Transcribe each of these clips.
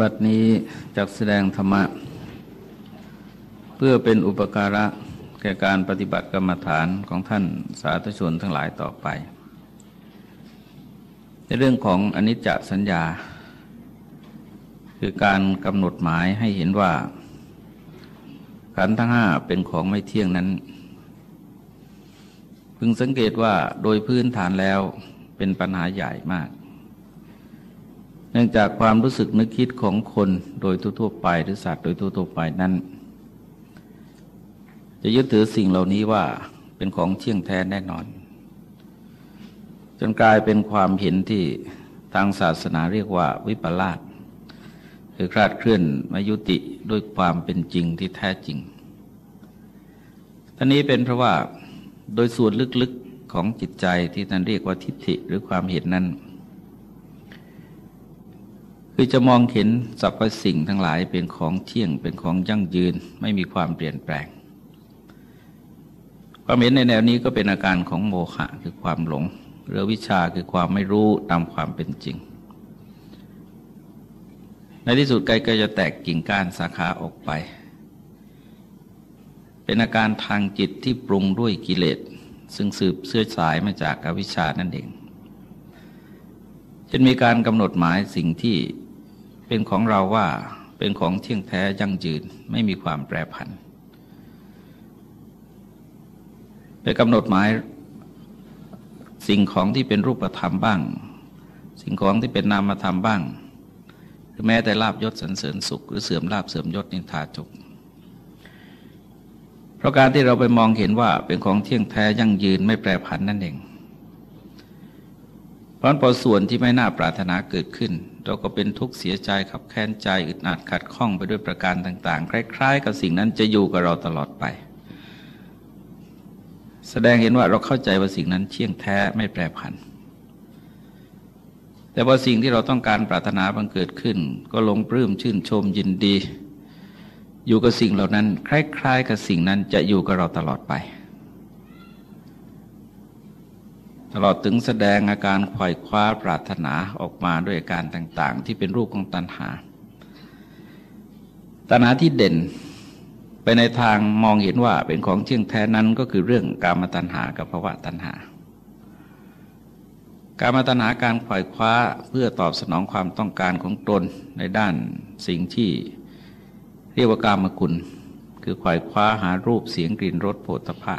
บัดนี้จักแสดงธรรมะ เพื่อเป็นอุปการะแก่การปฏิบัติกรรมฐานของท่านสาธุชนทั้งหลายต่อไป ในเรื่องของอนิจจสัญญา คือการกำหนดหมายให้เห็นว่าขันธ์ทั้งห้าเป็นของไม่เที่ยงนั้น พึงสังเกตว่าโดยพื้นฐานแล้วเป็นปัญหาใหญ่มาก เนื่องจากความรู้สึกนึกคิดของคนโดยทั่วไปหรือสัตว์โดยทั่วไปนั้น จะยึดถือสิ่งเหล่านี้ว่าเป็นของเที่ยงแท้แน่นอน จนกลายเป็นความเห็นที่ทางศาสนาเรียกว่าวิปลาสคือคลาดเคลื่อนมายุติด้วยความเป็นจริงที่แท้จริงท่านี้เป็นเพราะว่าโดยส่วนลึกๆของจิตใจที่ท่านเรียกว่าทิฏฐิหรือความเห็นนั้น คือจะมองเห็นสรรพสิ่งทั้งหลายเป็นของเที่ยงเป็นของยั่งยืนไม่มีความเปลี่ยนแปลง ความเห็นในแนวนี้ก็เป็นอาการของโมหะคือความหลงหรือวิชาคือความไม่รู้ตามความเป็นจริง ในที่สุดไกก็จะแตกกิ่งก้านสาขาออกไป เป็นอาการทางจิตที่ปรุงด้วยกิเลสซึ่งสืบเสื้อสายมาจากอวิชชานั่นเองจะมีการกำหนดหมายสิ่งที่ เป็นของเราว่าเป็นของเที่ยงแท้ยั่งยืนไม่มีความแปรผันไปกำหนดหมายสิ่งของที่เป็นรูปธรรมบ้าง สิ่งของที่เป็นนามธรรมบ้าง หรือแม้แต่ลาบยศสรรเสริญสุข หรือเสื่อมลาบเสื่อมยศนินทาจุกเพราะการที่เราไปมองเห็นว่าเป็นของเที่ยงแท้ยั่งยืนไม่แปรผันนั่นเอง เพราะพอส่วนที่ไม่น่าปรารถนาเกิดขึ้น เราก็เป็นทุกข์เสียใจขับแค้นใจอึดอัดขัดข้องไปด้วยประการต่าง ๆ คล้าย ๆ กับสิ่งนั้นจะอยู่กับเราตลอดไป แสดงเห็นว่าเราเข้าใจว่าสิ่งนั้นเที่ยงแท้ไม่แปรผัน แต่ว่าสิ่งที่เราต้องการปรารถนาบังเกิดขึ้น ก็ลงปลื้มชื่นชมยินดี อยู่กับสิ่งเหล่านั้น คล้าย ๆ กับสิ่งนั้นจะอยู่กับเราตลอดไป ตลอดถึงแสดงอาการไขว่คว้าปรารถนาออกมาด้วยอาการต่างๆ ที่เป็นรูปของตัณหา ตัณหาที่เด่นไปในทางมองเห็นว่าเป็นของเที่ยงแท้นั้นก็คือเรื่องกามตัณหากับภาวะตัณหา การมาตัณหาการขว่คว้าเพื่อตอบสนองความต้องการของตนในด้านสิ่งที่เรียกว่ากามกุล คือขว่คว้าหารูปเสียงกลิ่นรสโผฏฐะ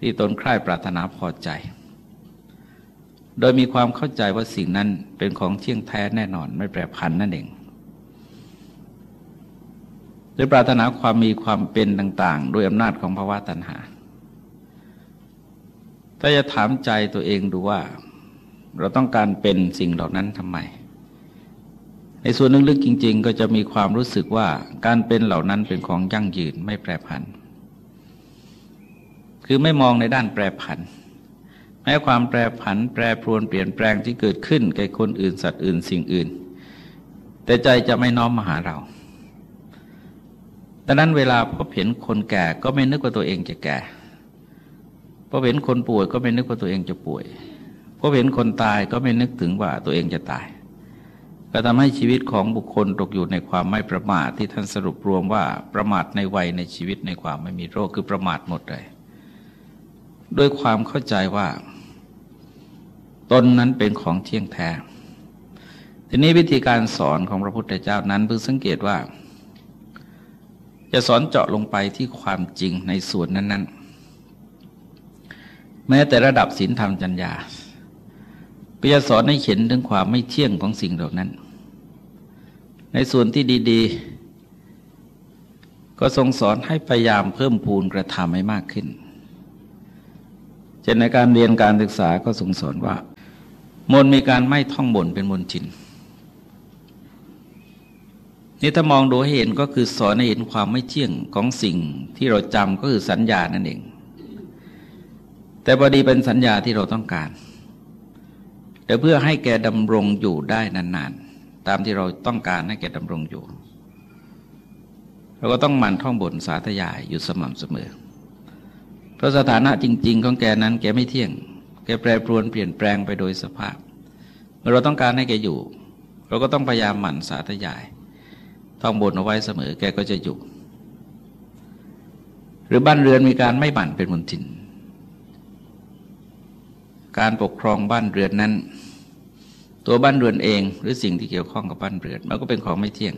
ที่ตนใคร่ปรารถนาพอใจ โดยมีความเข้าใจว่าสิ่งนั้นเป็นของเที่ยงแท้แน่นอนไม่แปรผันนั่นเองโดยปรารถนาความมีความเป็นต่างๆโดยอำนาจของภาวะตัณหา ถ้าจะถามใจตัวเองดูว่า เราต้องการเป็นสิ่งเหล่านั้นทำไม ในส่วนลึกๆจริง ๆ ก็จะมีความรู้สึกว่าการเป็นเหล่านั้นเป็นของยั่งยืนไม่แปรผัน คือไม่มองในด้านแปรผัน แม้ความแปรผันแปรปรวนเปลี่ยนแปลงที่เกิดขึ้นแก่คนอื่นสัตว์อื่นสิ่งอื่น แต่ใจจะไม่น้อมมาหาเราดังนั้นเวลาพบเห็นคนแก่ก็ไม่นึกว่าตัวเองจะแก่พอเห็นคนป่วยก็ไม่นึกว่าตัวเองจะป่วยพอเห็นคนตายก็ไม่นึกถึงว่าตัวเองจะตาย ก็ทำให้ชีวิตของบุคคลตกอยู่ในความไม่ประมาทที่ท่านสรุปรวมว่าประมาทในวัยในชีวิตในความไม่มีโรคคือประมาทหมดเลยด้วยความเข้าใจว่า ตนนั้นเป็นของเที่ยงแท้ ทีนี้วิธีการสอนของพระพุทธเจ้านั้นเพิ่งสังเกตว่า จะสอนเจาะลงไปที่ความจริงในส่วนนั้น ๆ แม้แต่ระดับศีลธรรมจัญญาก็จะสอนให้เห็นถึงความไม่เที่ยงของสิ่งเหล่านั้น ในส่วนที่ดี ๆ ก็ทรงสอนให้พยายามเพิ่มพูนกระทำให้มากขึ้นเช่นในการเรียนการศึกษาก็ทรงสอนว่า มนมีการไม่ท่องบนเป็นมนชินนี่ถ้ามองดูให้เห็นก็คือสอนให้เห็นความไม่เที่ยงของสิ่งที่เราจำก็คือสัญญานั่นเอง แต่พอดีเป็นสัญญาที่เราต้องการ แต่เพื่อให้แกดำรงอยู่ได้นานๆ ตามที่เราต้องการให้แกดำรงอยู่ เราก็ต้องมันท่องบนสาธยายอยู่สม่ำเสมอ เพราะสถานะจริง ๆ ของแกนั้นแกไม่เที่ยง แกแปรปรวนเปลี่ยนแปลงไปโดยสภาพ เมื่อเราต้องการให้แกอยู่ เราก็ต้องพยายามหมั่นสาธยาย ท่องบนเอาไว้เสมอ แกก็จะอยู่ หรือบ้านเรือนมีการไม่หมั่นเป็นมนทิน การปกครองบ้านเรือนนั้น ตัวบ้านเรือนเอง หรือสิ่งที่เกี่ยวข้องกับบ้านเรือนมันก็เป็นของไม่เที่ยง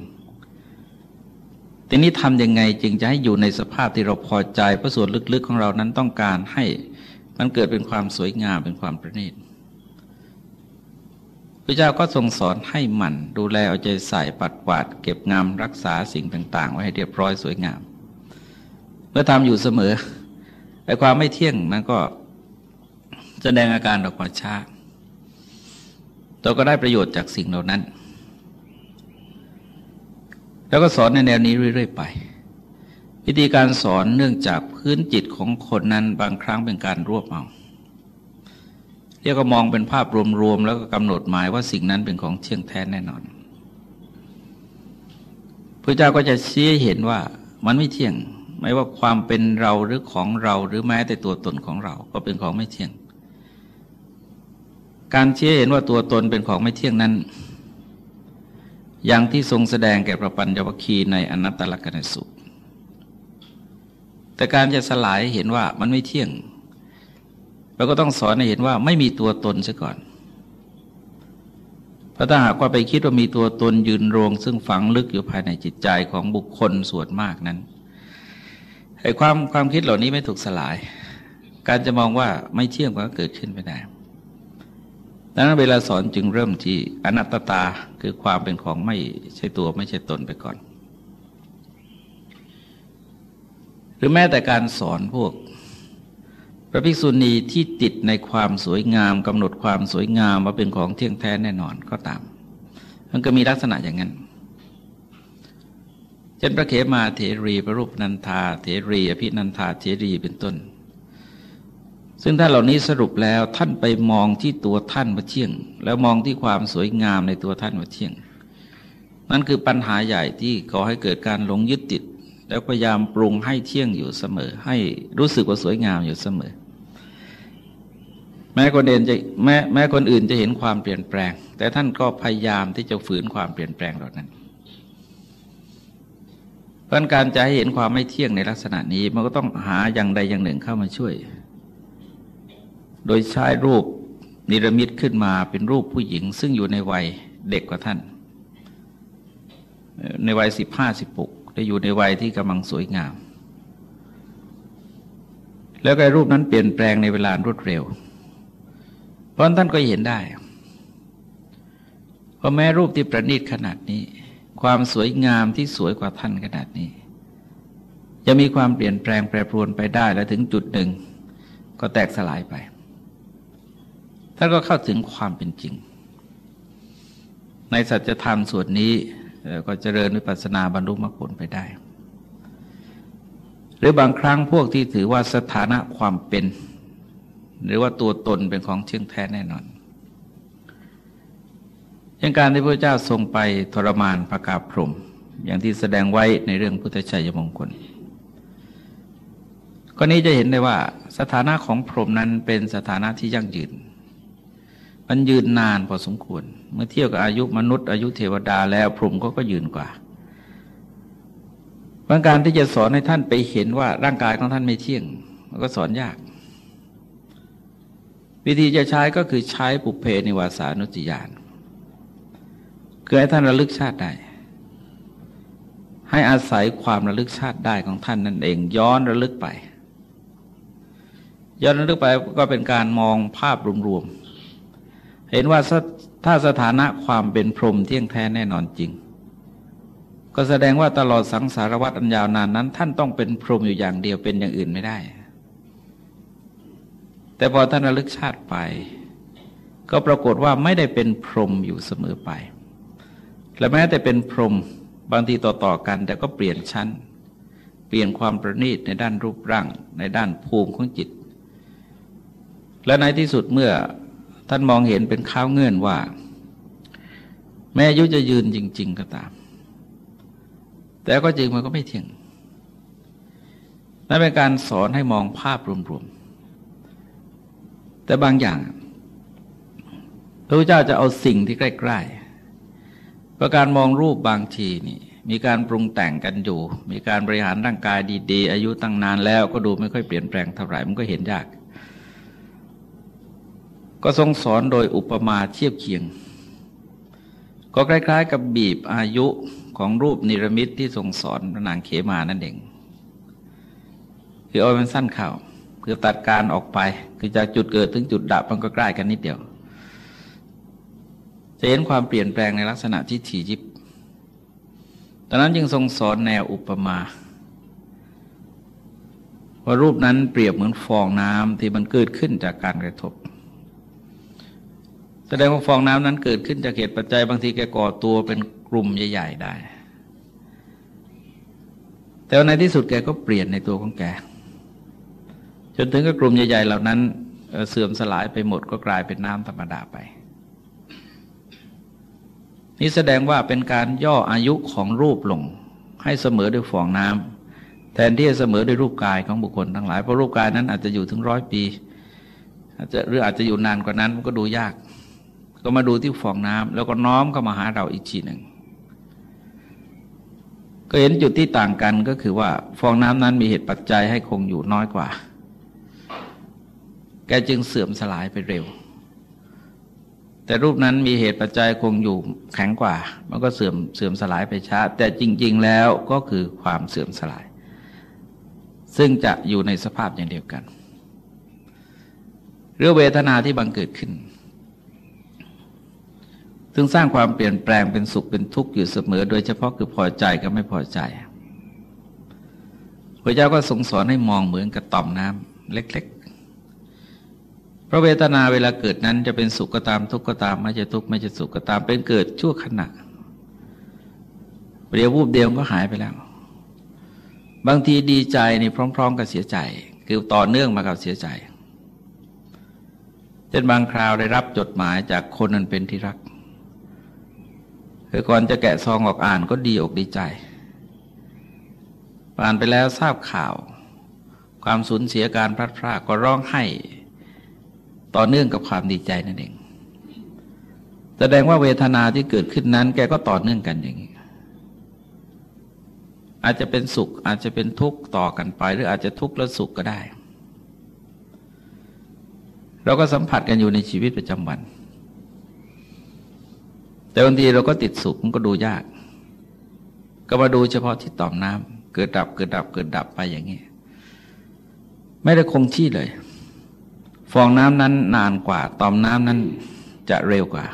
ทีนี้ทำยังไงจึงจะให้อยู่ในสภาพที่เราพอใจเพราะส่วนลึกๆของเรานั้นต้องการให้ มันเกิดเป็นความสวยงามเป็นความประณีตพระเจ้าก็ทรงสอนให้มันดูแลเอาใจใส่ปัดกวาด เก็บงามรักษาสิ่งต่าง ๆ ไว้ให้เรียบร้อยสวยงาม เมื่อทำอยู่เสมอไอ้ความไม่เที่ยงนั้นก็แสดงอาการออกมาช้าเราก็ได้ประโยชน์จากสิ่งเหล่านั้น แล้วก็สอนในแนวนี้เรื่อย ๆ ไป วิธีการสอนเนื่องจากพื้นจิตของคนนั้นบางครั้งเป็นการรวบเอาเรียกก็มองเป็นภาพรวมๆแล้วก็กำหนดหมายว่าสิ่งนั้นเป็นของเที่ยงแท้แน่นอนพระเจ้าก็จะชี้เห็นว่ามันไม่เที่ยง ไม่ว่าความเป็นเราหรือของเราหรือแม้แต่ตัวตนของเรา ก็เป็นของไม่เที่ยง การชี้เห็นว่าตัวตนเป็นของไม่เที่ยงนั้น อย่างที่ทรงแสดงแก่พระปัญญวคีในอนัตตลกนสุข แต่การจะสลายเห็นว่ามันไม่เที่ยงเราก็ต้องสอนให้เห็นว่าไม่มีตัวตนซะก่อน เพราะถ้าหากว่าไปคิดว่ามีตัวตนยืนโรง ซึ่งฝังลึกอยู่ภายในจิตใจของบุคคลส่วนมากนั้นไอ้ความความคิดเหล่านี้ไม่ถูกสลาย การจะมองว่าไม่เที่ยงก็เกิดขึ้นไม่ได้ดังนั้นเวลาสอนจึงเริ่มที่อนัตตาคือความเป็นของไม่ใช่ตัวไม่ใช่ตนไปก่อน หรือแม้แต่การสอนพวก พระภิกษุณีที่ติดในความสวยงามกำหนดความสวยงามว่าเป็นของเที่ยงแท้แน่นอนก็ตาม มันก็มีลักษณะอย่างนั้นเช่นพระเขมาเถรีพระรูปนันทาเถรีอภินันทาเถรีเป็นต้น ซึ่งท่านเหล่านี้สรุปแล้วท่านไปมองที่ตัวท่านมาเที่ยง แล้วมองที่ความสวยงามในตัวท่านมาเที่ยงนั่นคือปัญหาใหญ่ที่ก่อให้เกิดการหลงยึดติด แล้วพยายามปรุงให้เที่ยงอยู่เสมอ ให้รู้สึกว่าสวยงามอยู่เสมอ แม้คนอื่นจะแม้แม้คนอื่นจะเห็นความเปลี่ยนแปลง แต่ท่านก็พยายามที่จะฝืนความเปลี่ยนแปลงเหล่านั้นเพราะการจะให้เห็นความไม่เที่ยงในลักษณะนี้ มันก็ต้องหาอย่างใดอย่างหนึ่งเข้ามาช่วย โดยใช้รูปนิรมิตขึ้นมาเป็นรูปผู้หญิง ซึ่งอยู่ในวัยเด็กกว่าท่าน ในวัยสิบห้าสิบปุก ได้อยู่ในวัยที่กำลังสวยงาม แล้วก็รูปนั้นเปลี่ยนแปลงในเวลารวดเร็ว เพราะท่านก็เห็นได้เพราะแม้รูปที่ประณีตขนาดนี้ ความสวยงามที่สวยกว่าท่านขนาดนี้ จะมีความเปลี่ยนแปลงแปรปรวนไปได้และถึงจุดหนึ่ง ก็แตกสลายไปท่านก็เข้าถึงความเป็นจริง ในสัจธรรมส่วนนี้ ก็เจริญวิปัสสนาบรรลุมรรคผลไปได้ หรือบางครั้งพวกที่ถือว่าสถานะความเป็น หรือว่าตัวตนเป็นของเชื่องแท้แน่นอนอย่างการที่พระเจ้าทรงไปทรมานพระกาพรมอย่างที่แสดงไว้ในเรื่องพุทธชัยมงคลก็นี้จะเห็นได้ว่าสถานะของพรหมนั้นเป็นสถานะที่ยั่งยืน มันยืนนานพอสมควร เมื่อเทียบกับอายุมนุษย์อายุเทวดาแล้วพรหมก็ก็ยืนกว่าบางการที่จะสอนให้ท่านไปเห็นว่าร่างกายของท่านไม่เที่ยง มันก็สอนยาก วิธีจะใช้ก็คือใช้ปุเพนิวาสานุติยานคือให้ท่านระลึกชาติได้ให้อาศัยความระลึกชาติได้ของท่านนั่นเอง ย้อนระลึกไป ย้อนระลึกไปก็เป็นการมองภาพรวมๆ เห็นว่าถ้าสถานะความเป็นพรหมเที่ยงแท้แน่นอนจริง ก็แสดงว่าตลอดสังสารวัฏอันยาวนานนั้น ท่านต้องเป็นพรหมอยู่อย่างเดียวเป็นอย่างอื่นไม่ได้ แต่พอท่านระลึกชาติไป ก็ปรากฏว่าไม่ได้เป็นพรหมอยู่เสมอไป และแม้แต่เป็นพรหมบางทีต่อๆกัน แต่ก็เปลี่ยนชั้น เปลี่ยนความประณีตในด้านรูปร่าง ในด้านภูมิของจิต และในที่สุดเมื่อ ท่านมองเห็นเป็นข้าวเงื่อนว่า แม้อายุจะยืนจริง ๆ ก็ตาม แต่ก็จริงมันก็ไม่เที่ยงนั่นเป็นการสอนให้มองภาพรวมๆ แต่บางอย่าง พระพุทธเจ้าจะเอาสิ่งที่ใกล้ๆประการมองรูปบางทีนี่มีการปรุงแต่งกันอยู่ มีการบริหารร่างกายดี ๆ อายุตั้งนานแล้วก็ดูไม่ค่อยเปลี่ยนแปลงเท่าไหร่มันก็เห็นยาก ก็ทรงสอนโดยอุปมาเทียบเคียง ก็คล้ายๆ กับบีบอายุของรูปนิรมิตที่ทรงสอนพระนางเขมานั่นเอง คือเอามันสั้นข่าวคือตัดการออกไป คือจากจุดเกิดถึงจุดดับมันก็ใกล้กันนิดเดียวจะเห็นความเปลี่ยนแปลงในลักษณะที่ถี่ยิบตอนนั้นจึงทรงสอนแนวอุปมาว่ารูปนั้นเปรียบเหมือนฟองน้ำที่มันเกิดขึ้นจากการกระทบ แสดงว่าฟองน้ำนั้นเกิดขึ้นจากเหตุปัจจัยบางทีแกก่อตัวเป็นกลุ่มใหญ่ ๆ ได้ แต่ในที่สุดแกก็เปลี่ยนในตัวของแก จนถึงกับกลุ่มใหญ่ ๆ เหล่านั้นเสื่อมสลายไปหมดก็กลายเป็นน้ำธรรมดาไป นี่แสดงว่าเป็นการย่ออายุของรูปลง ให้เสมอด้วยฟองน้ำแทนที่จะเสมอด้วยรูปกายของบุคคลทั้งหลายเพราะรูปกายนั้นอาจจะอยู่ถึงร้อยปีอาจจะหรืออาจจะอยู่นานกว่านั้นมันก็ดูยาก ก็มาดูที่ฟองน้ำแล้วก็น้อมเข้ามาหาเราอีกทีหนึ่ง ก็เห็นจุดที่ต่างกันก็คือว่า ฟองน้ำนั้นมีเหตุปัจจัยให้คงอยู่น้อยกว่า แกจึงเสื่อมสลายไปเร็ว แต่รูปนั้นมีเหตุปัจจัยคงอยู่แข็งกว่า มันก็เสื่อมเสื่อมสลายไปช้า แต่จริง ๆ แล้วก็คือความเสื่อมสลาย ซึ่งจะอยู่ในสภาพอย่างเดียวกัน เรื่องเวทนาที่บังเกิดขึ้น ซึ่งสร้างความเปลี่ยนแปลงเป็นสุขเป็นทุกข์อยู่เสมอ โดยเฉพาะคือพอใจกับไม่พอใจพระเจ้าก็ทรงสอนให้มองเหมือนกับต่อมน้ำเล็กๆ พระเวทนาเวลาเกิดนั้นจะเป็นสุขก็ตามทุกข์ก็ตามไม่ใช่ทุกข์ไม่ใช่สุขก็ตามเป็นเกิดชั่วขณะเรียววูบเดียวก็หายไปแล้ว บางทีดีใจนี่พร้อม ๆ กับเสียใจ คือต่อเนื่องมากับเสียใจเช่นบางคราวได้รับจดหมายจากคนนั้นเป็นที่รัก คือก่อนจะแกะซองออกอ่านก็ดีอกดีใจผ่านไปแล้วทราบข่าว ความสูญเสียการพลัดพรากก็ร้องไห้ต่อเนื่องกับความดีใจนั่นเองแสดงว่าเวทนาที่เกิดขึ้นนั้น แกก็ต่อเนื่องกันอย่างนี้อาจจะเป็นสุขอาจจะเป็นทุกข์ต่อกันไป หรืออาจจะทุกข์แล้วสุขก็ได้ เราก็สัมผัสกันอยู่ในชีวิตประจำวัน แต่บางทีเราก็ติดสุขมันก็ดูยาก ก็มาดูเฉพาะที่ต่อมน้ำเกิดดับเกิดดับเกิดดับไปอย่างนี้ไม่ได้คงที่เลย ฟองน้ำนั้นนานกว่า ต่อมน้ำนั้นจะเร็วกว่า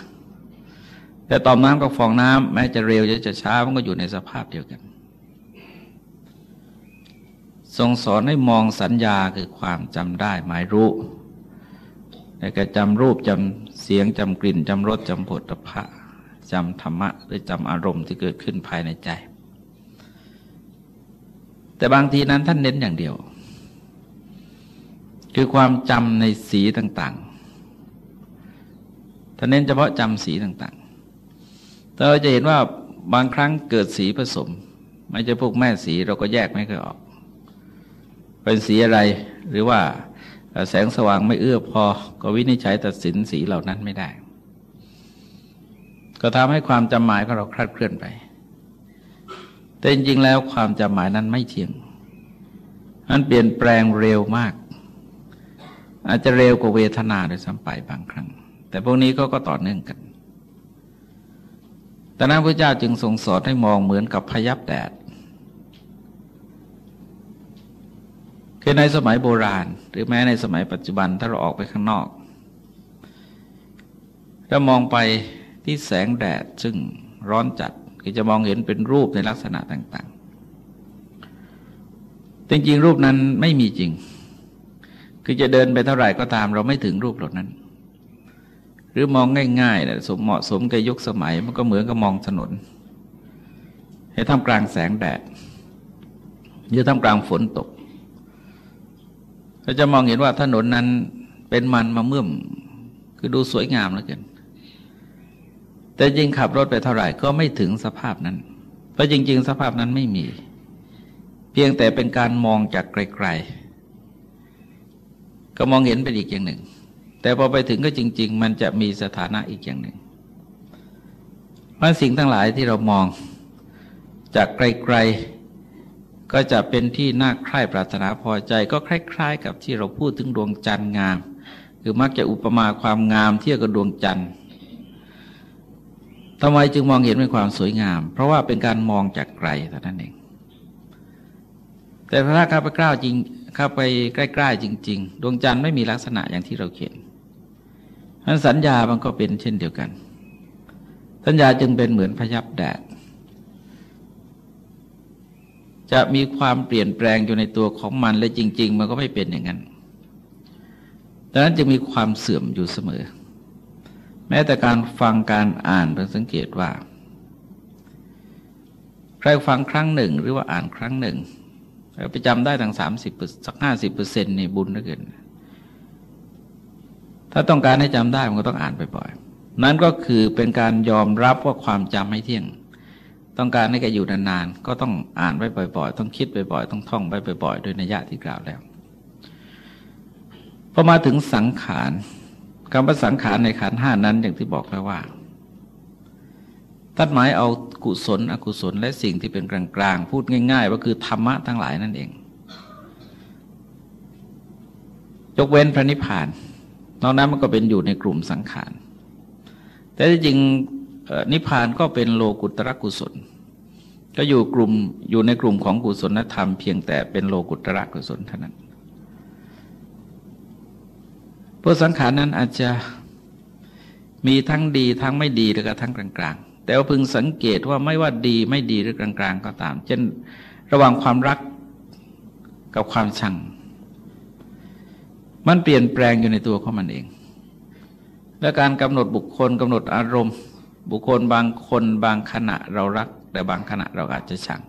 แต่ต่อมน้ำกับฟองน้ำแม้จะเร็วจะช้ามันก็อยู่ในสภาพเดียวกัน ทรงสอนให้มองสัญญาคือความจำได้หมายรู้แต่ก็จำรูปจำเสียงจำกลิ่นจำรสจำผลตภะ จำธรรมะหรือจำอารมณ์ที่เกิดขึ้นภายในใจ แต่บางทีนั้นท่านเน้นอย่างเดียว คือความจำในสีต่างๆท่านเน้นเฉพาะจำสีต่างๆแต่เราจะเห็นว่าบางครั้งเกิดสีผสม ไม่ใช่พวกแม่สีเราก็แยกไม่ค่อยออก เป็นสีอะไรหรือว่าแสงสว่างไม่เอื้อพอ ก็วินิจฉัยตัดสินสีเหล่านั้นไม่ได้ ก็ทำให้ความจำหมายของเราคลาดเคลื่อนไป แต่จริงๆแล้วความจำหมายนั้นไม่เที่ยงมันเปลี่ยนแปลงเร็วมาก อาจจะเร็วกว่าเวทนาโดยซ้ำไปบางครั้ง แต่พวกนี้ก็ก็ต่อเนื่องกันแต่นั้นพระเจ้าจึงทรงสอนให้มองเหมือนกับพยับแดดคือในสมัยโบราณ หรือแม้ในสมัยปัจจุบันถ้าเราออกไปข้างนอก ถ้ามองไป ที่แสงแดดซึ่งร้อนจัดก็จะมองเห็นเป็นรูปในลักษณะต่างๆ จริงๆรูปนั้นไม่มีจริง คือจะเดินไปเท่าไหร่ก็ตามเราไม่ถึงรูปเหล่านั้น หรือมองง่ายๆนะสมเหมาะสมกับยุคสมัยมันก็เหมือนกับมองถนน ให้ท่ามกลางแสงแดดหรือท่ามกลางฝนตกเราจะมองเห็นว่าถนนนั้นเป็นมันมาเมื่อมคือดูสวยงามเหลือเกิน แต่จริงขับรถไปเท่าไหร่ก็ไม่ถึงสภาพนั้น เพราะจริง ๆ สภาพนั้นไม่มี เพียงแต่เป็นการมองจากไกลๆ ก็มองเห็นเป็นอีกอย่างหนึ่ง แต่พอไปถึงก็จริง ๆ มันจะมีสถานะอีกอย่างหนึ่งเพราะสิ่งทั้งหลายที่เรามองจากไกลๆ ก็จะเป็นที่น่าใคร่ปรารถนาพอใจก็คล้าย ๆ กับที่เราพูดถึงดวงจันทร์งาม คือมักจะอุปมาความงามเทียบกับดวงจันทร์ ทำไมจึงมองเห็นเป็นความสวยงาม เพราะว่าเป็นการมองจากไกลเท่านั้นเอง แต่ถ้าข้าไปกล้าจริงเข้าไปใกล้ ๆ จริง ๆ ดวงจันทร์ไม่มีลักษณะอย่างที่เราเขียนนั้นสัญญามันก็เป็นเช่นเดียวกัน สัญญาจึงเป็นเหมือนพยับแดด จะมีความเปลี่ยนแปลงอยู่ในตัวของมันและจริง ๆ มันก็ไม่เป็นอย่างนั้นดังนั้นจะมีความเสื่อมอยู่เสมอ แม้แต่การฟังการอ่านเพิ่งสังเกตว่า ใครฟังครั้งหนึ่งหรือว่าอ่านครั้งหนึ่งไปจำได้ทั้งสามสิบสักห้าสิบเปอร์เซ็นต์ในบุญเหลือเกินถ้าต้องการให้จำได้มันก็ต้องอ่านบ่อยๆนั้นก็คือเป็นการยอมรับว่าความจำไม่เที่ยง ต้องการให้แกอยู่นานๆก็ต้องอ่านไว้บ่อย ๆ ต้องคิดบ่อยๆต้องท่องไว้บ่อยๆโดยนัยยะที่กล่าวแล้วพอมาถึงสังขาร คำว่าสังขารในขันห้านั้นอย่างที่บอกแล้วว่าตัดหมายเอากุศล อกุศลและสิ่งที่เป็นกลางๆ พูดง่ายๆว่าคือธรรมะทั้งหลายนั่นเอง ยกเว้นพระนิพพาน นอกนั้นมันก็เป็นอยู่ในกลุ่มสังขาร แต่จริงนิพพานก็เป็นโลกุตระกุศล ก็อยู่กลุ่มอยู่ในกลุ่มของกุศลธรรม เพียงแต่เป็นโลกุตระกุศลเท่านั้น พราะสังขารนั้นอาจจะมีทั้งดีทั้งไม่ดีแล้วก็ทั้งกลางๆ แต่ว่าพึงสังเกตว่าไม่ว่าดีไม่ดีหรือกลางๆ ก็ตาม เช่นระหว่างความรักกับความชัง มันเปลี่ยนแปลงอยู่ในตัวของมันเอง และการกำหนดบุคคลกำหนดอารมณ์ บุคคลบางคนบางขณะเรารัก แต่บางขณะเราอาจจะชัง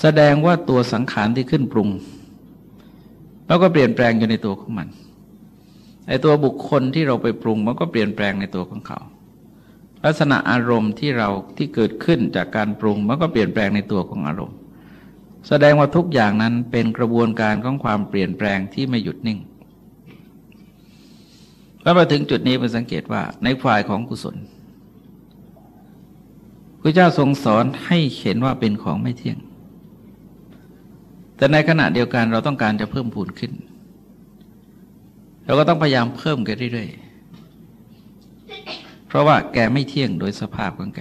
แสดงว่าตัวสังขารที่ขึ้นปรุง แล้วก็เปลี่ยนแปลงอยู่ในตัวของมัน ไอตัวบุคคลที่เราไปปรุงมันก็เปลี่ยนแปลงในตัวของเขา ลักษณะอารมณ์ที่เราที่เกิดขึ้นจากการปรุงมันก็เปลี่ยนแปลงในตัวของอารมณ์ แสดงว่าทุกอย่างนั้นเป็นกระบวนการของความเปลี่ยนแปลงที่ไม่หยุดนิ่งแล้วมาถึงจุดนี้มันสังเกตว่าในฝ่ายของกุศลพระเจ้าทรงสอนให้เห็นว่าเป็นของไม่เที่ยง แต่ในขณะเดียวกันเราต้องการจะเพิ่มพูนขึ้น เราก็ต้องพยายามเพิ่มกันเรื่อยๆ เพราะว่าแกไม่เที่ยงโดยสภาพของแก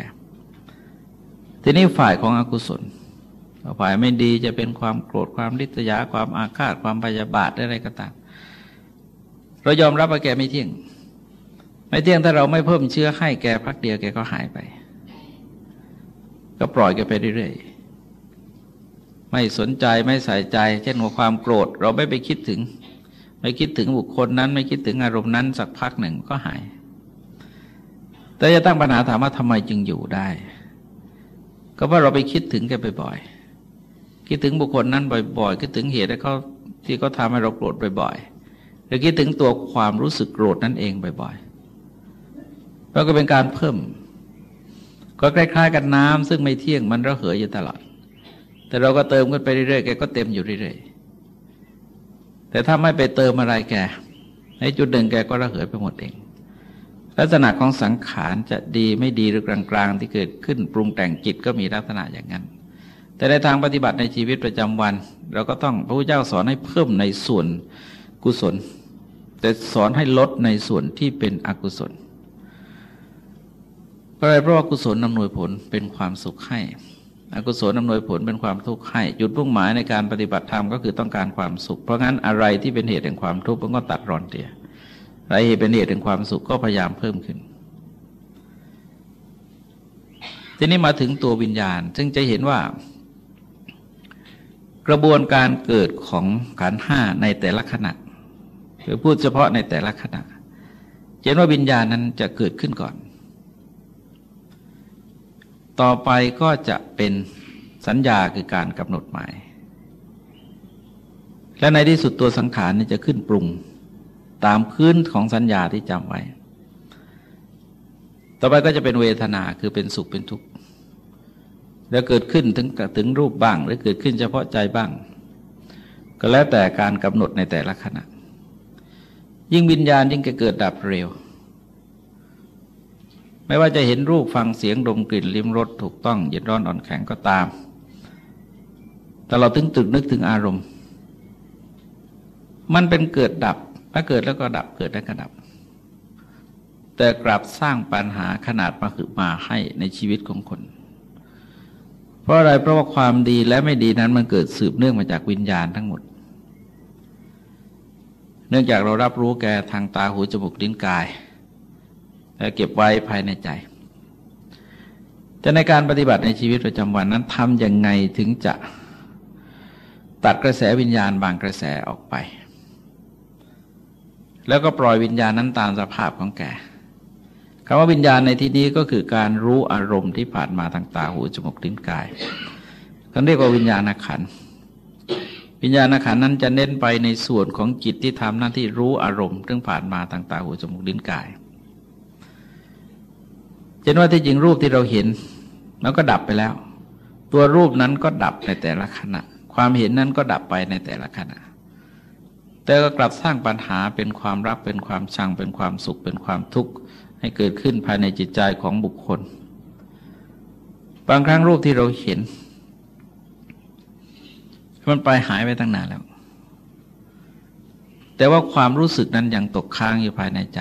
ทีนี้ฝ่ายของอกุศลฝ่ายไม่ดีจะเป็นความโกรธความริษยาความอาฆาตความพยาบาทอะไรก็ตาม เรายอมรับว่าแกไม่เที่ยง ไม่เที่ยงถ้าเราไม่เพิ่มเชื้อให้แกพักเดียวแกก็หายไป ก็ปล่อยแกไปเรื่อยๆ ไม่สนใจไม่ใส่ใจ เช่นหัวความโกรธ เราไม่ไปคิดถึง ไม่คิดถึงบุคคลนั้น ไม่คิดถึงอารมณ์นั้นสักพักหนึ่งก็หาย แต่จะตั้งปัญหาถามว่าทำไมจึงอยู่ได้ ก็เพราะเราไปคิดถึงแกบ่อยๆคิดถึงบุคคลนั้นบ่อยๆคิดถึงเหตุที่เขาที่เขาทำให้เราโกรธบ่อยๆหรือคิดถึงตัวความรู้สึกโกรธนั่นเองบ่อยๆเราก็เป็นการเพิ่ม ก็คล้ายๆ กับน้ำซึ่งไม่เที่ยงมันระเหยอยู่ตลอดแต่เราก็เติมกันไปเรื่อยๆแกก็เต็มอยู่เรื่อยๆ แต่ถ้าไม่ไปเติมอะไรแก ในจุดหนึ่งแกก็ระเหยไปหมดเอง ลักษณะของสังขารจะดีไม่ดีหรือกลางๆ ที่เกิดขึ้นปรุงแต่งจิตก็มีลักษณะอย่างนั้น แต่ในทางปฏิบัติในชีวิตประจำวัน เราก็ต้องพระพุทธเจ้าสอนให้เพิ่มในส่วนกุศล แต่สอนให้ลดในส่วนที่เป็นอกุศลเพราะอะไรเพราะว่ากุศลนำหน่วยผลเป็นความสุขให้ อกุศลอำนวยผลเป็นความทุกข์ให้ จุดมุ่งหมายในการปฏิบัติธรรมก็คือต้องการความสุข เพราะงั้นอะไรที่เป็นเหตุแห่งความทุกข์มันก็ตัดรอนเตียอะไรที่เป็นเหตุแห่งความสุขก็พยายามเพิ่มขึ้น ทีนี้มาถึงตัววิญญาณ ซึ่งจะเห็นว่า กระบวนการเกิดของขันห้าในแต่ละขณะคือพูดเฉพาะในแต่ละขณะเห็นว่าวิญญาณนั้นจะเกิดขึ้นก่อน ต่อไปก็จะเป็นสัญญาคือการกำหนดหมาย และในที่สุดตัวสังขารนี่จะขึ้นปรุงตามพื้นของสัญญาที่จำไว้ ต่อไปก็จะเป็นเวทนาคือเป็นสุขเป็นทุกข์ แล้วเกิดขึ้นถึงถึงรูปบ้าง หรือเกิดขึ้นเฉพาะใจบ้าง ก็แล้วแต่การกำหนดในแต่ละขณะ ยิ่งวิญญาณยิ่งจะเกิดดับเร็ว ไม่ว่าจะเห็นรูปฟังเสียงดมกลิ่นลิ้มรสถูกต้องเย็นร้อนอ่อนแข็งก็ตาม แต่เราตึงตึกนึกถึงอารมณ์ มันเป็นเกิดดับถ้าเกิดแล้วก็ดับเกิดแล้วก็ดับ แต่กลับสร้างปัญหาขนาดมาคือมาให้ในชีวิตของคน เพราะอะไรเพราะว่าความดีและไม่ดีนั้นมันเกิดสืบเนื่องมาจากวิญญาณทั้งหมด เนื่องจากเรารับรู้แก่ทางตาหูจมูกลิ้นกาย เก็บไว้ภายในใจจะในการปฏิบัติในชีวิตประจำวันนั้นทำยังไงถึงจะตัดกระแสวิญญาณบางกระแสออกไป แล้วก็ปล่อยวิญญาณนั้นตามสภาพของแกคำว่าวิญญาณในที่นี้ก็คือการรู้อารมณ์ที่ผ่านมาทางตาหูจมูกลิ้นกายเขาเรียกว่าวิญญาณขัน วิญญาณขันนั้นจะเน้นไปในส่วนของจิตที่ทำหน้าที่รู้อารมณ์ซึ่งผ่านมาทางตาหูจมูกลิ้นกาย เช่นว่าที่จริงรูปที่เราเห็นแล้วก็ดับไปแล้ว ตัวรูปนั้นก็ดับในแต่ละขณะ ความเห็นนั้นก็ดับไปในแต่ละขณะ แต่ก็กลับสร้างปัญหาเป็นความรักเป็นความชังเป็นความสุขเป็นความทุกข์ให้เกิดขึ้นภายในจิตใจของบุคคล บางครั้งรูปที่เราเห็น มันไปหายไปตั้งนานแล้ว แต่ว่าความรู้สึกนั้นยังตกค้างอยู่ภายในใจ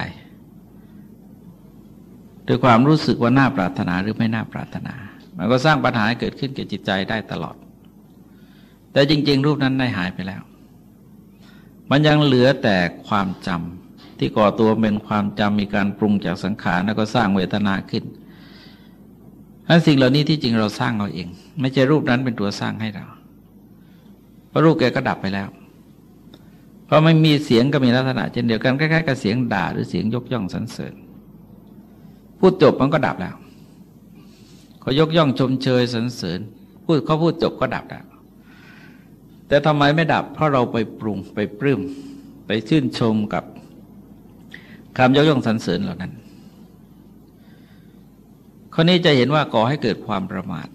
ด้วยความรู้สึกว่าน่าปรารถนาหรือไม่น่าปรารถนา มันก็สร้างปัญหาเกิดขึ้นแก่จิตใจได้ตลอด แต่จริง ๆ รูปนั้นได้หายไปแล้ว มันยังเหลือแต่ความจำที่ก่อตัวเป็นความจำมีการปรุงจากสังขารแล้วก็สร้างเวทนาขึ้นนั้นสิ่งเหล่านี้ที่จริงเราสร้างเราเอง ไม่ใช่รูปนั้นเป็นตัวสร้างให้เราเพราะรูปแกก็ดับไปแล้ว เพราะไม่มีเสียงก็มีลักษณะเช่นเดียวกันคล้ายๆกับเสียงด่าหรือเสียงยกย่องสรรเสริญ พูดจบมันก็ดับแล้วเขายกย่องชมเชยสรรเสริญ พูดเขาพูดจบก็ดับแล้วแต่ทำไมไม่ดับ เพราะเราไปปรุงไปปลื้มไปชื่นชมกับคำยกย่องสรรเสริญเหล่านั้นข้อนี้จะเห็นว่าก่อให้เกิดความประมาท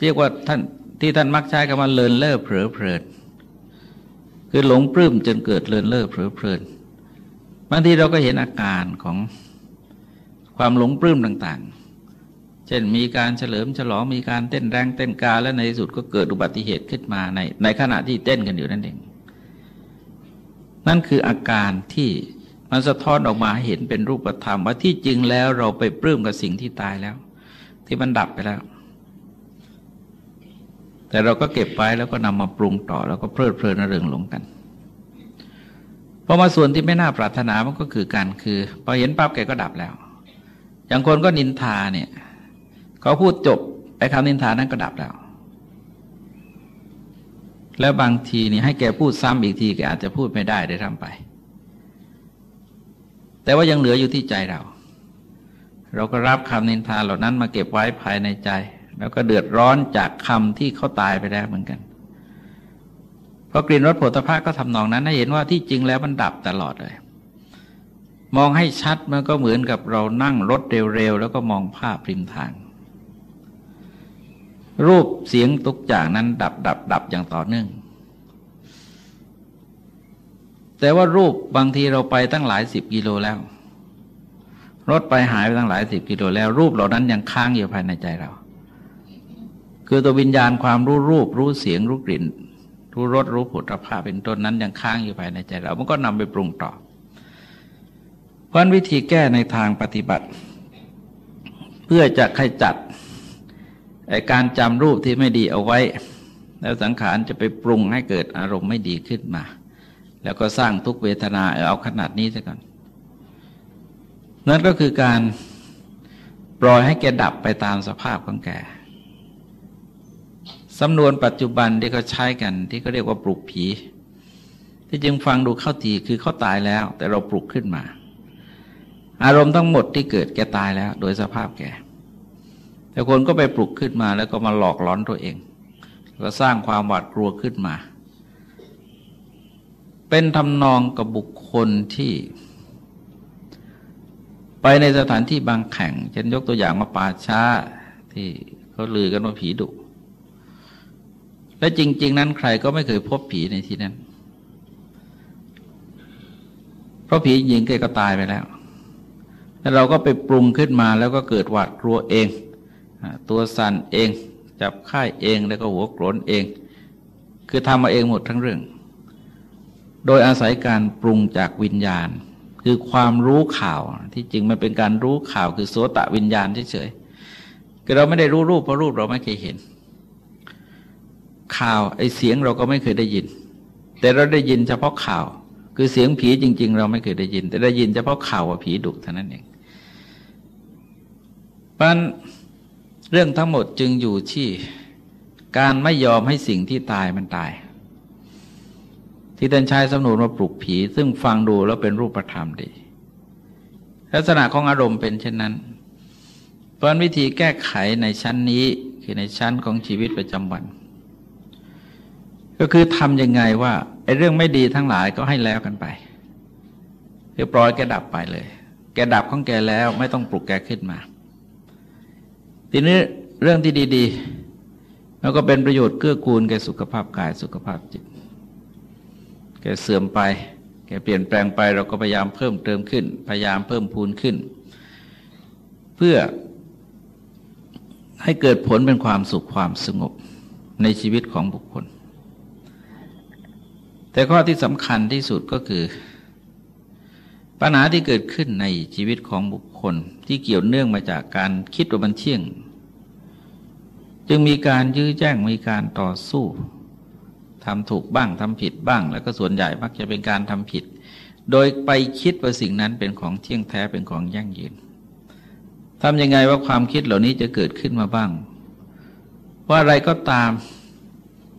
เรียกว่าท่านที่ท่านมักใช้คำว่าเลินเล่อเผลอเพลินคือหลงปลื้มจนเกิดเลินเล่อเผลอเพลินบางทีเราก็เห็นอาการของ ความหลงปลื้มต่างๆ เช่นมีการเฉลิมฉลองมีการเต้นแรงเต้นกาและในที่สุดก็เกิดอุบัติเหตุขึ้นมาในในขณะที่เต้นกันอยู่นั่นเอง นั่นคืออาการที่มันสะท้อนออกมาเห็นเป็นรูปธรรมว่าที่จริงแล้วเราไปปลื้มกับสิ่งที่ตายแล้ว ที่มันดับไปแล้ว แต่เราก็เก็บไว้แล้วก็นำมาปรุงต่อแล้วก็เพลิดเพลินเริงหลงกันพอมาส่วนที่ไม่น่าปรารถนามันก็คือการคือ พอเห็นปั๊บแกก็ดับแล้ว อย่างคนก็นินทาเนี่ยเขาพูดจบไอ้คำนินทานั้นก็ดับแล้ว แล้วบางทีนี่ให้แกพูดซ้ำอีกทีแกอาจจะพูดไม่ได้ได้ทำไป แต่ว่ายังเหลืออยู่ที่ใจเรา เราก็รับคำนินทาเหล่านั้นมาเก็บไว้ภายในใจ แล้วก็เดือดร้อนจากคำที่เขาตายไปแล้วเหมือนกันเพราะกลิ่นรสผลิภัณฑ์ก็ทำนองนั้นให้เห็นว่าที่จริงแล้วมันดับตลอดเลย มองให้ชัดมันก็เหมือนกับเรานั่งรถเร็วๆ แล้วก็มองภาพริมทาง รูปเสียงทุกอย่างนั้นดับดับดับอย่างต่อเนื่อง แต่ว่ารูปบางทีเราไปตั้งหลายสิบกิโลแล้ว รถไปหายไปตั้งหลายสิบกิโลแล้ว รูปเหล่านั้นยังค้างอยู่ภายในใจเรา คือตัววิญญาณความรู้รูป รู้เสียงรู้กลิ่น รู้รสรู้ผลิภัณฑ์เป็นต้นนั้นยังค้างอยู่ภายในใจเรา มันก็นำไปปรุงต่อ ราะวิธีแก้ในทางปฏิบัติ เพื่อจะขจัดการจำรูปที่ไม่ดีเอาไว้ แล้วสังขารจะไปปรุงให้เกิดอารมณ์ไม่ดีขึ้นมา แล้วก็สร้างทุกเวทนาเอาขนาดนี้ซะก่อนนั่นก็คือการปล่อยให้แกดับไปตามสภาพของแกสำนวนปัจจุบันที่เขาใช้กันที่เขาเรียกว่าปลุกผี ที่จึงฟังดูเข้าทีคือเขาตายแล้ว แต่เราปลุกขึ้นมา อารมณ์ทั้งหมดที่เกิดแกตายแล้ว โดยสภาพแกแต่คนก็ไปปลุกขึ้นมาแล้วก็มาหลอกล้อนตัวเอง ก็สร้างความหวาดกลัวขึ้นมา เป็นทำนองกับบุคคลที่ ไปในสถานที่บางแข่งเช่นยกตัวอย่างมาป่าช้าที่เขาลือกันว่าผีดุและจริง ๆ นั้นใครก็ไม่เคยพบผีในที่นั้น เพราะผีหญิงแกก็ตายไปแล้ว แล้วเราก็ไปปรุงขึ้นมาแล้วก็เกิดหวาดกลัวเอง ตัวสั่นเอง จับค่ายเองแล้วก็หัวโกรนเอง คือทำมาเองหมดทั้งเรื่อง โดยอาศัยการปรุงจากวิญญาณ คือความรู้ข่าวที่จริงมันเป็นการรู้ข่าวคือโสตะวิญญาณเฉยๆคือเราไม่ได้รู้รูปเพราะรูปเราไม่เคยเห็น ข่าวไอ้เสียงเราก็ไม่เคยได้ยิน แต่เราได้ยินเฉพาะข่าวคือเสียงผีจริง ๆ เราไม่เคยได้ยิน แต่ได้ยินเฉพาะข่าวว่าผีดุเท่านั้นเอง เพราะเรื่องทั้งหมดจึงอยู่ที่การไม่ยอมให้สิ่งที่ตายมันตาย ที่ท่านใช้สำนวนว่าปลุกผี ซึ่งฟังดูแล้วเป็นรูปธรรมดี ลักษณะของอารมณ์เป็นเช่นนั้น เพราะวิธีแก้ไขในชั้นนี้คือในชั้นของชีวิตประจำวัน ก็คือทำยังไงว่าไอ้เรื่องไม่ดีทั้งหลายก็ให้แล้วกันไปคือปล่อยแกดับไปเลย แกดับของแกแล้วไม่ต้องปลุกแกขึ้นมา ทีนี้เรื่องที่ดี ๆ แล้วก็เป็นประโยชน์เกื้อกูลแก่สุขภาพกายสุขภาพจิต แกเสื่อมไป แกเปลี่ยนแปลงไปเราก็พยายามเพิ่มเติมขึ้น พยายามเพิ่มพูนขึ้น เพื่อให้เกิดผลเป็นความสุขความสงบในชีวิตของบุคคล แต่ข้อที่สำคัญที่สุดก็คือ ปัญหาที่เกิดขึ้นในชีวิตของบุคคลที่เกี่ยวเนื่องมาจากการคิดว่ามันเที่ยง จึงมีการยื้อแจ้งมีการต่อสู้ทำถูกบ้างทำผิดบ้าง แล้วก็ส่วนใหญ่มักจะเป็นการทำผิด โดยไปคิดว่าสิ่งนั้นเป็นของเที่ยงแท้เป็นของยั่งยืนทำยังไงว่าความคิดเหล่านี้จะเกิดขึ้นมาบ้าง ว่าอะไรก็ตาม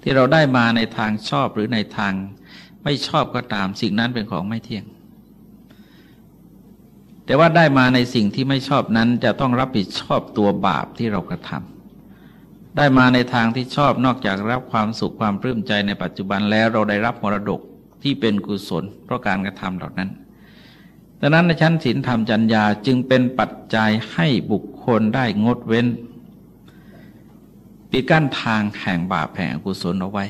ที่เราได้มาในทางชอบหรือในทางไม่ชอบก็ตามสิ่งนั้นเป็นของไม่เที่ยง แต่ว่าได้มาในสิ่งที่ไม่ชอบนั้น จะต้องรับผิดชอบตัวบาปที่เรากระทำได้มาในทางที่ชอบนอกจากรับความสุขความปลื้มใจในปัจจุบันแล้วเราได้รับมรดกที่เป็นกุศล เพราะการกระทำเหล่านั้นดังนั้นในชั้นศีลธรรมจัญญาจึงเป็นปัจจัยให้บุคคลได้งดเว้น ปิดกั้นทางแห่งบาปแห่งกุศลเอาไว้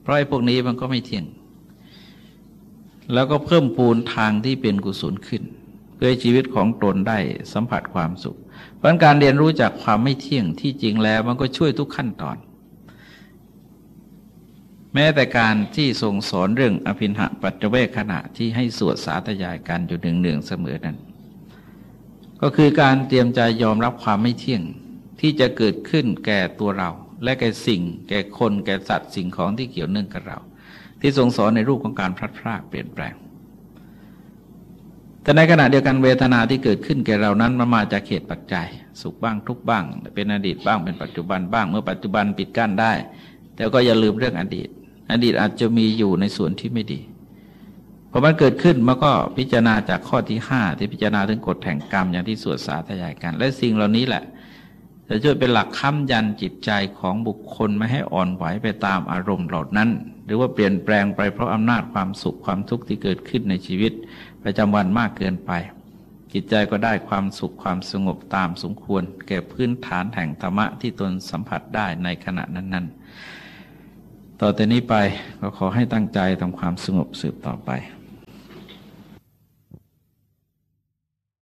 เพราะไอ้พวกนี้มันก็ไม่เที่ยง แล้วก็เพิ่มปูนทางที่เป็นกุศลขึ้น เพื่อชีวิตของตนได้สัมผัสความสุขเพราะการเรียนรู้จากความไม่เที่ยงที่จริงแล้วมันก็ช่วยทุกขั้นตอน แม้แต่การที่ทรงสอนเรื่องอภินหะปัจเจเวคขณะที่ให้สวดสาธยายกันอยู่หนึ่งหนึ่งเสมอนั้น ก็คือการเตรียมใจยอมรับความไม่เที่ยงที่จะเกิดขึ้นแก่ตัวเรา และแก่สิ่ง แก่คนแก่สัตว์สิ่งของที่เกี่ยวเนื่องกับเรา ที่ทรงสอนในรูปของการพลัดพรากเปลี่ยนแปลง แต่ในขณะเดียวกันเวทนาที่เกิดขึ้นแก่เรานั้นมันมาจากเหตุปัจจัย สุขบ้างทุกบ้าง เป็นอดีตบ้างเป็นปัจจุบันบ้าง เมื่อปัจจุบันปิดกั้นได้ แต่ก็อย่าลืมเรื่องอดีต อดีตอาจจะมีอยู่ในส่วนที่ไม่ดีพอมันเกิดขึ้นมันก็พิจารณาจากข้อที่ห้าที่พิจารณาถึงกฎแห่งกรรมอย่างที่สวดสาธยายกัน และสิ่งเหล่านี้แหละจะช่วยเป็นหลักค้ำยันจิตใจของบุคคลไม่ให้อ่อนไหวไปตามอารมณ์เหล่านั้น หรือว่าเปลี่ยนแปลงไปเพราะอำนาจความสุขความทุกข์ที่เกิดขึ้นในชีวิต ประจำวันมากเกินไป จิตใจก็ได้ความสุขความสงบตามสมควร แก่พื้นฐานแห่งธรรมะที่ตนสัมผัสได้ในขณะนั้น ๆ ต่อแต่นี้ไปก็ขอให้ตั้งใจทำความสงบสืบต่อไป